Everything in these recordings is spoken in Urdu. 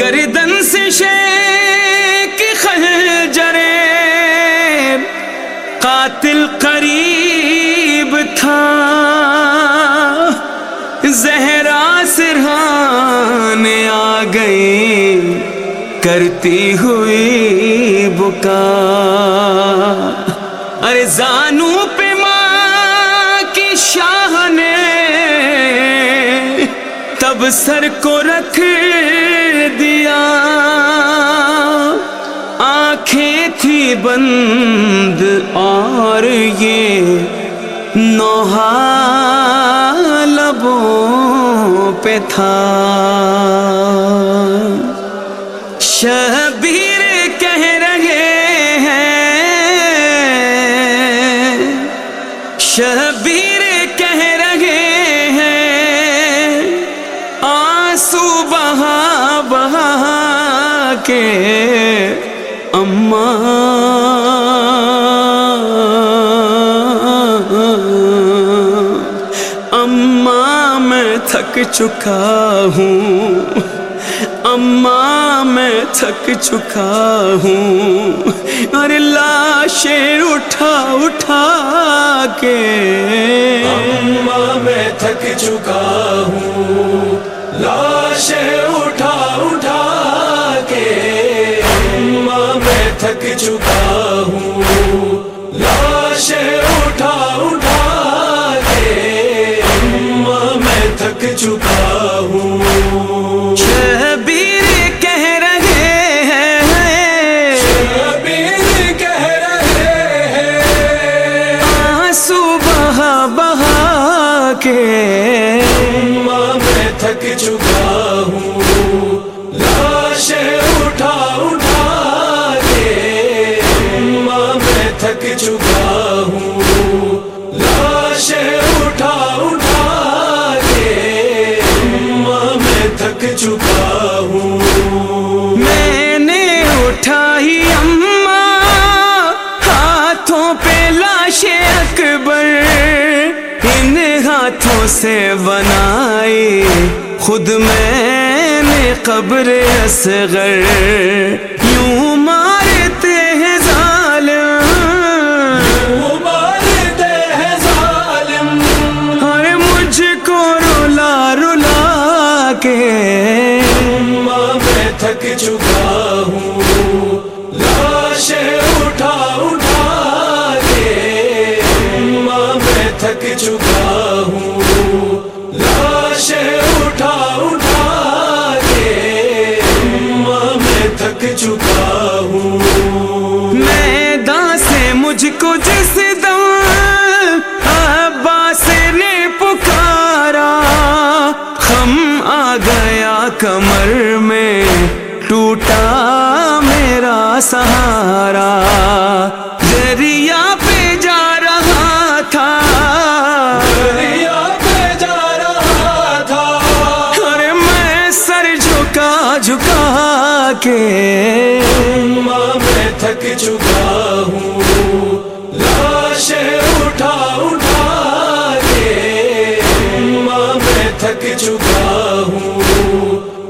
گردن سے شیک خنجر قاتل قریب تھا زہرا سرحان آ گئی کرتی ہوئی بکا ارے زانو پہ جب سر کو رکھ دیا آنکھیں تھی بند اور یہ نوحہ لبوں پہ تھا۔ کے اماں میں تھک چکا ہوں اماں میں تھک چکا ہوں۔ اور لاشیں اٹھا اٹھا کے اماں میں تھک چکا ہوں، لاشیں اٹھا تھک چکا ہوں۔ لاشیں اٹھا اٹھا کے اماں میں تھک چکا ہوں۔ شبیر کہہ رہے ہیں۔ شبیر کہہ رہے ہیں۔ آنسو بہا بہا کے اماں میں تھک چکا تھک چکا ہوں۔ لاشیں اٹھا اٹھا کے اماں میں تھک چکا ہوں۔ میں نے اٹھائی اماں، ہاتھوں پہ لاش اکبر۔ ان ہاتھوں سے بنائی خود میں نے قبر اصغر۔ یوں مارتے چکا ہوں۔ لاشیں اٹھا اٹھا کے میں تھک چکا ہوں۔ میدان سے مجھ کو جس دم چکا ہوں۔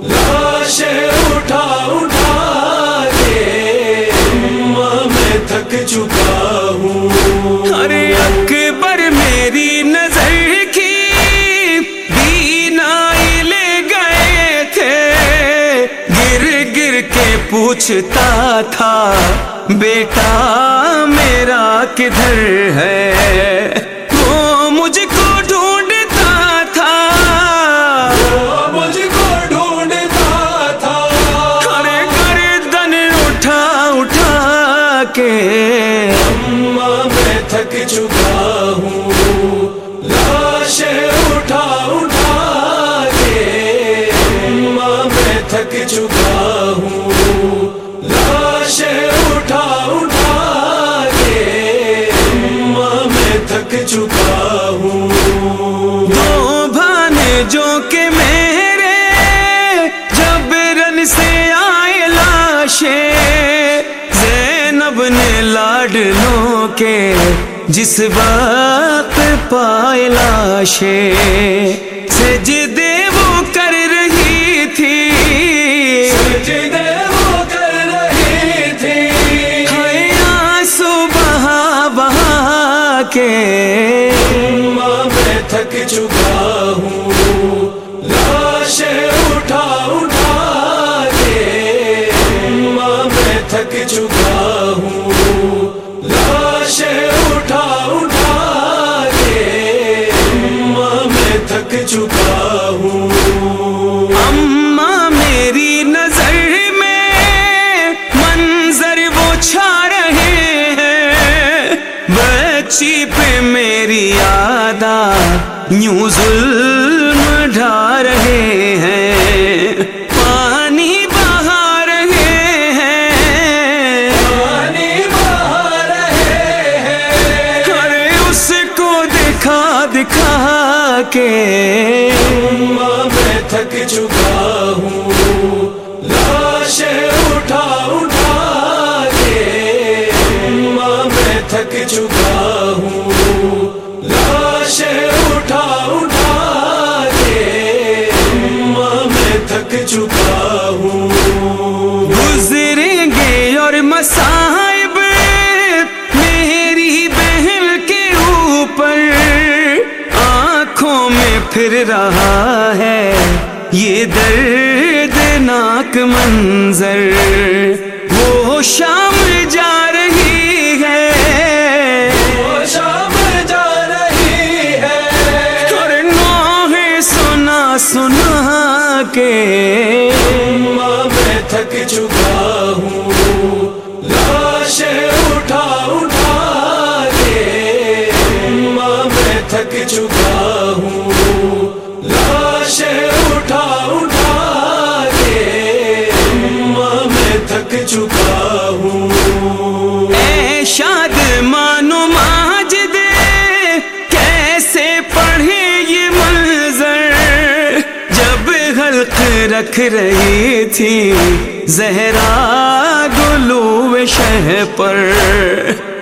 لاشیں اٹھا اٹھا کے میں تھک چکا ہوں۔ ارے اکبر میری نظر کی بینائی لے گئے تھے۔ گر گر کے پوچھتا تھا، بیٹا میرا کدھر ہے؟ تھک چکا ہوں لاشیں اٹھا اٹھا کے اماں میں تھک چکا ہوں دو بھانے جو کہ میرے، جب رن سے آئے لاشیں، زینب نے لاڈلوں کے جس بات پائے لاشے سجدے وہ کر رہی تھی۔ سجدے کر رہی چکا تھک چکا ہوں۔ اماں میری نظر میں منظر وہ چھا رہے ہیں۔ بچی پہ میری آدا یوں ظلم ڈھا رہے ہیں۔ پانی بہا رہے ہیں۔ پانی بہا رہے ہیں۔ ارے اس کو دکھا دکھا۔ کے میں تھک چکا ہوں۔ پھر رہا ہے۔ یہ دردناک منظر وہ شام جا رہی ہے۔ وہ شام جا رہی ہے۔ اور نوحے سنا سنا کے۔ رکھ رہی تھی۔ زہرا گلو شہ پر۔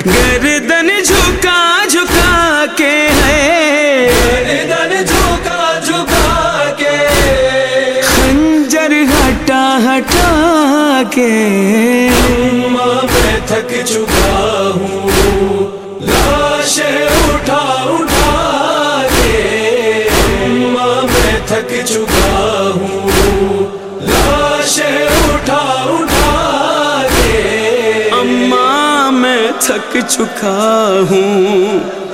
گردن جھکا جھکا کے ہے۔ گردن جھکا جھکا کے۔ خنجر ہٹا ہٹا کے۔ میں تھک چکا ہوں۔ لاشیں اٹھا اٹھا کے۔ میں تھک چکا ہوں۔ تک چکا ہوں۔